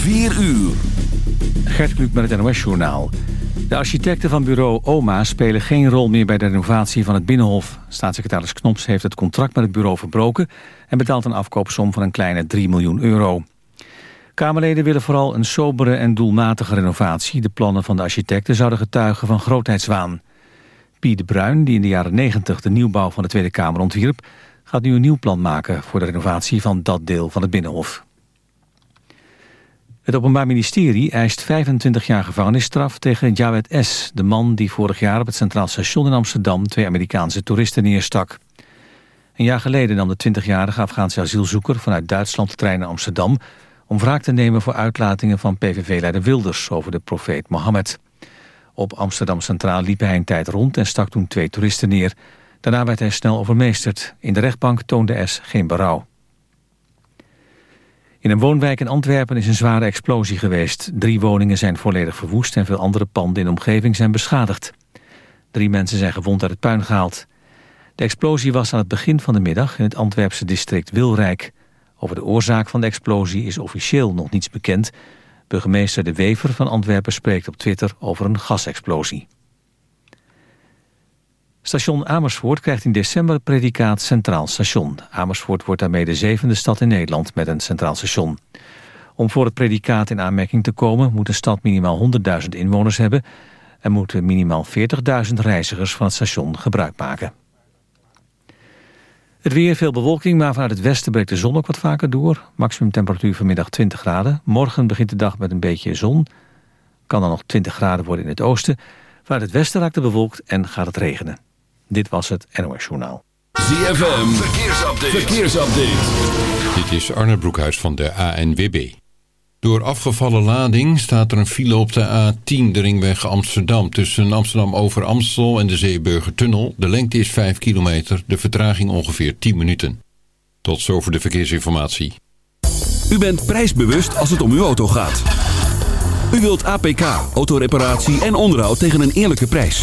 4 uur. Gert Kluk met het NOS-journaal. De architecten van bureau OMA spelen geen rol meer bij de renovatie van het Binnenhof. Staatssecretaris Knops heeft het contract met het bureau verbroken... en betaalt een afkoopsom van een kleine 3 miljoen euro. Kamerleden willen vooral een sobere en doelmatige renovatie. De plannen van de architecten zouden getuigen van grootheidswaan. Piet de Bruin, die in de jaren 90 de nieuwbouw van de Tweede Kamer ontwierp... gaat nu een nieuw plan maken voor de renovatie van dat deel van het Binnenhof. Het Openbaar Ministerie eist 25 jaar gevangenisstraf tegen Jawed S., de man die vorig jaar op het Centraal Station in Amsterdam twee Amerikaanse toeristen neerstak. Een jaar geleden nam de 20-jarige Afghaanse asielzoeker vanuit Duitsland de trein naar Amsterdam om wraak te nemen voor uitlatingen van PVV-leider Wilders over de profeet Mohammed. Op Amsterdam Centraal liep hij een tijd rond en stak toen twee toeristen neer. Daarna werd hij snel overmeesterd. In de rechtbank toonde S geen berouw. In een woonwijk in Antwerpen is een zware explosie geweest. Drie woningen zijn volledig verwoest en veel andere panden in de omgeving zijn beschadigd. Drie mensen zijn gewond uit het puin gehaald. De explosie was aan het begin van de middag in het Antwerpse district Wilrijk. Over de oorzaak van de explosie is officieel nog niets bekend. Burgemeester De Wever van Antwerpen spreekt op Twitter over een gasexplosie. Station Amersfoort krijgt in december het predicaat Centraal Station. Amersfoort wordt daarmee de zevende stad in Nederland met een centraal station. Om voor het predicaat in aanmerking te komen... moet een stad minimaal 100.000 inwoners hebben... en moeten minimaal 40.000 reizigers van het station gebruik maken. Het weer, veel bewolking, maar vanuit het westen breekt de zon ook wat vaker door. Maximum temperatuur vanmiddag 20 graden. Morgen begint de dag met een beetje zon. Kan dan nog 20 graden worden in het oosten. Vanuit het westen raakt het bewolkt en gaat het regenen. Dit was het NOS Journaal. ZFM, verkeersupdate. verkeersupdate. Dit is Arne Broekhuis van de ANWB. Door afgevallen lading staat er een file op de A10, de ringweg Amsterdam... tussen Amsterdam over Amstel en de Zeeburgertunnel. De lengte is 5 kilometer, de vertraging ongeveer 10 minuten. Tot zover de verkeersinformatie. U bent prijsbewust als het om uw auto gaat. U wilt APK, autoreparatie en onderhoud tegen een eerlijke prijs.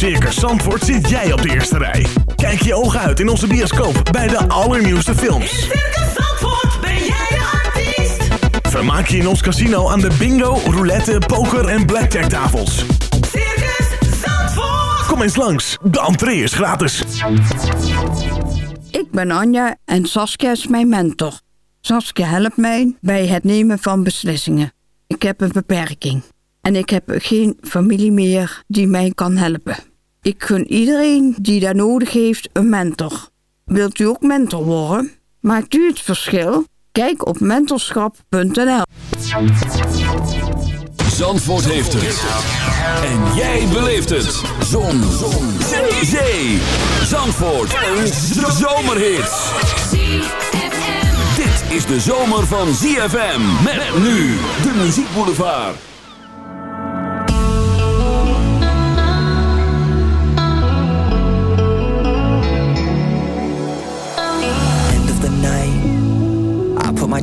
Circus Zandvoort zit jij op de eerste rij. Kijk je ogen uit in onze bioscoop bij de allernieuwste In films. Circus Zandvoort ben jij de artiest. Vermaak je in ons casino aan de bingo, roulette, poker en blackjack tafels. Circus Zandvoort. Kom eens langs, de entree is gratis. Ik ben Anja en Saskia is mijn mentor. Saskia helpt mij bij het nemen van beslissingen. Ik heb een beperking en ik heb geen familie meer die mij kan helpen. Ik gun iedereen die daar nodig heeft een mentor. Wilt u ook mentor worden? Maakt u het verschil? Kijk op mentorschap.nl. Zandvoort heeft het. En jij beleeft het. Zon. Zon. Zee. Zee. Zandvoort. Een zomerhit. Dit is de zomer van ZFM. Met nu de muziekboulevard.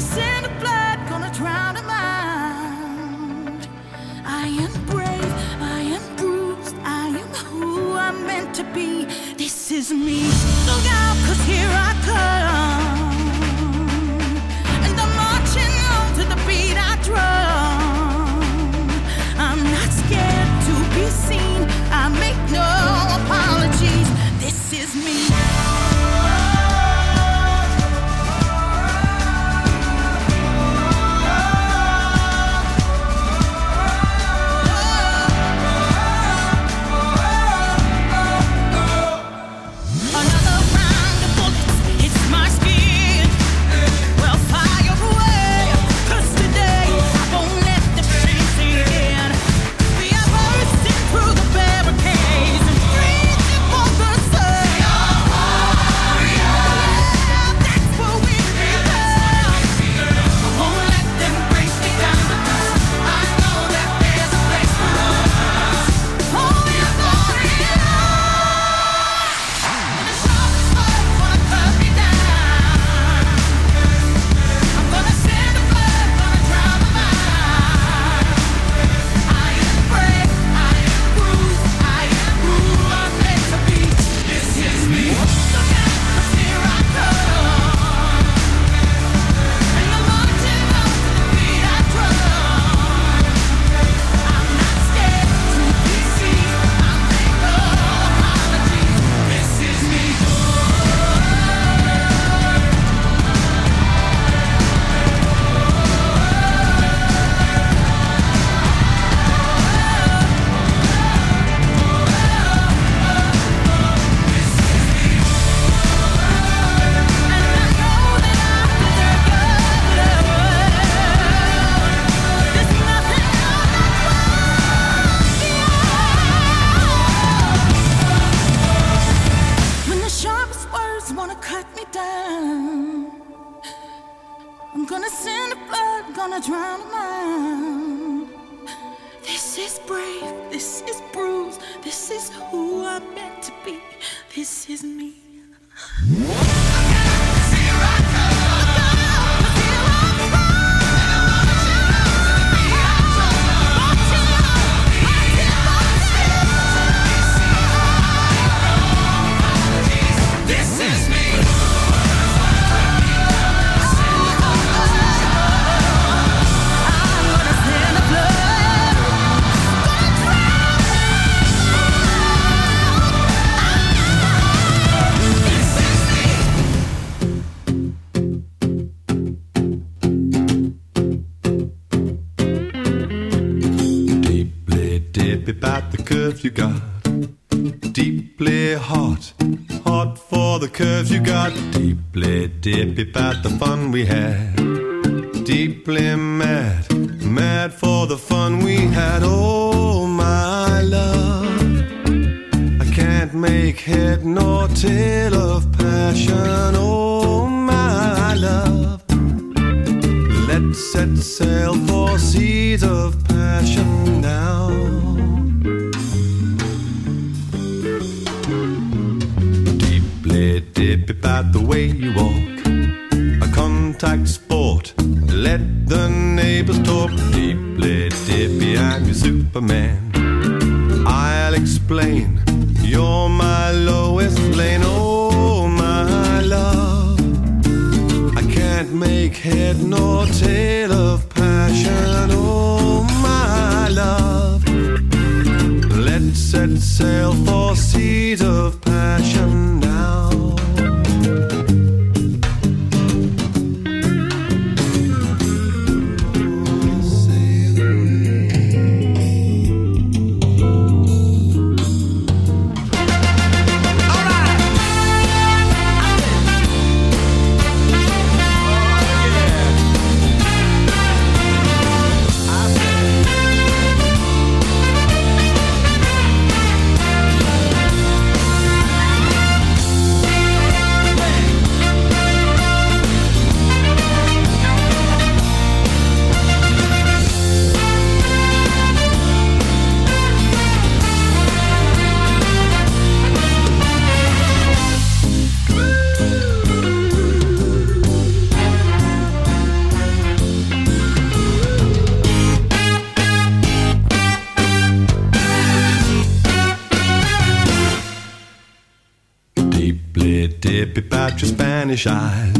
the of blood gonna. I am brave, I am bruised, I am who I'm meant to be. This is me. Look out, cause here I come. we had. shine.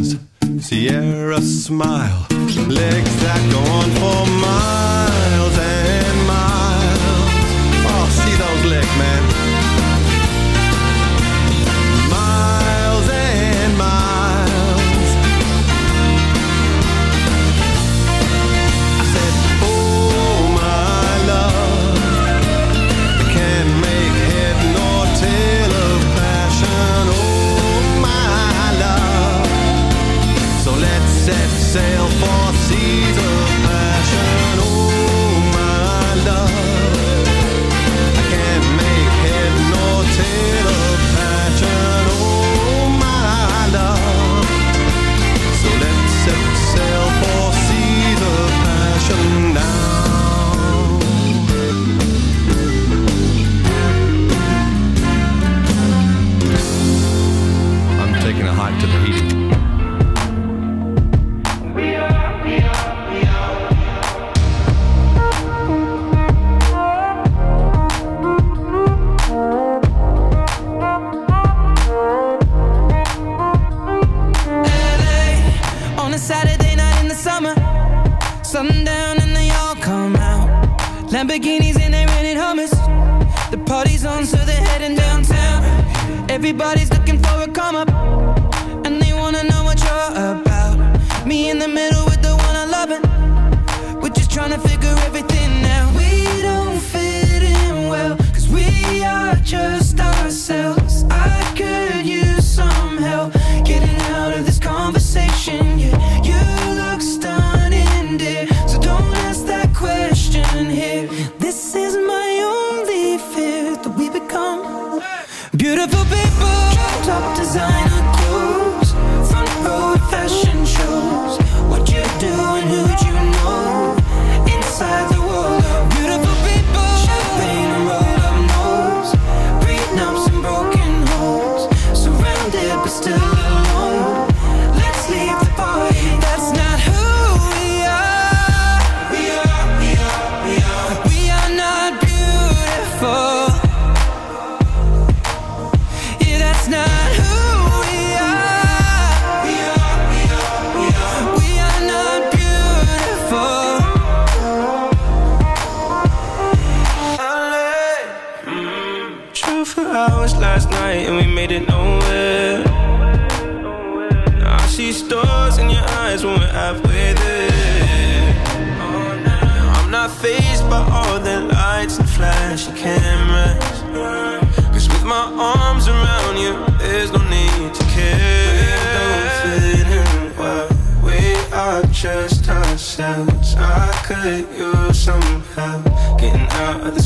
Bikinis and they're renting hummus. The party's on, so they're heading downtown. Everybody's looking for a come up.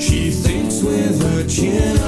She thinks with her chin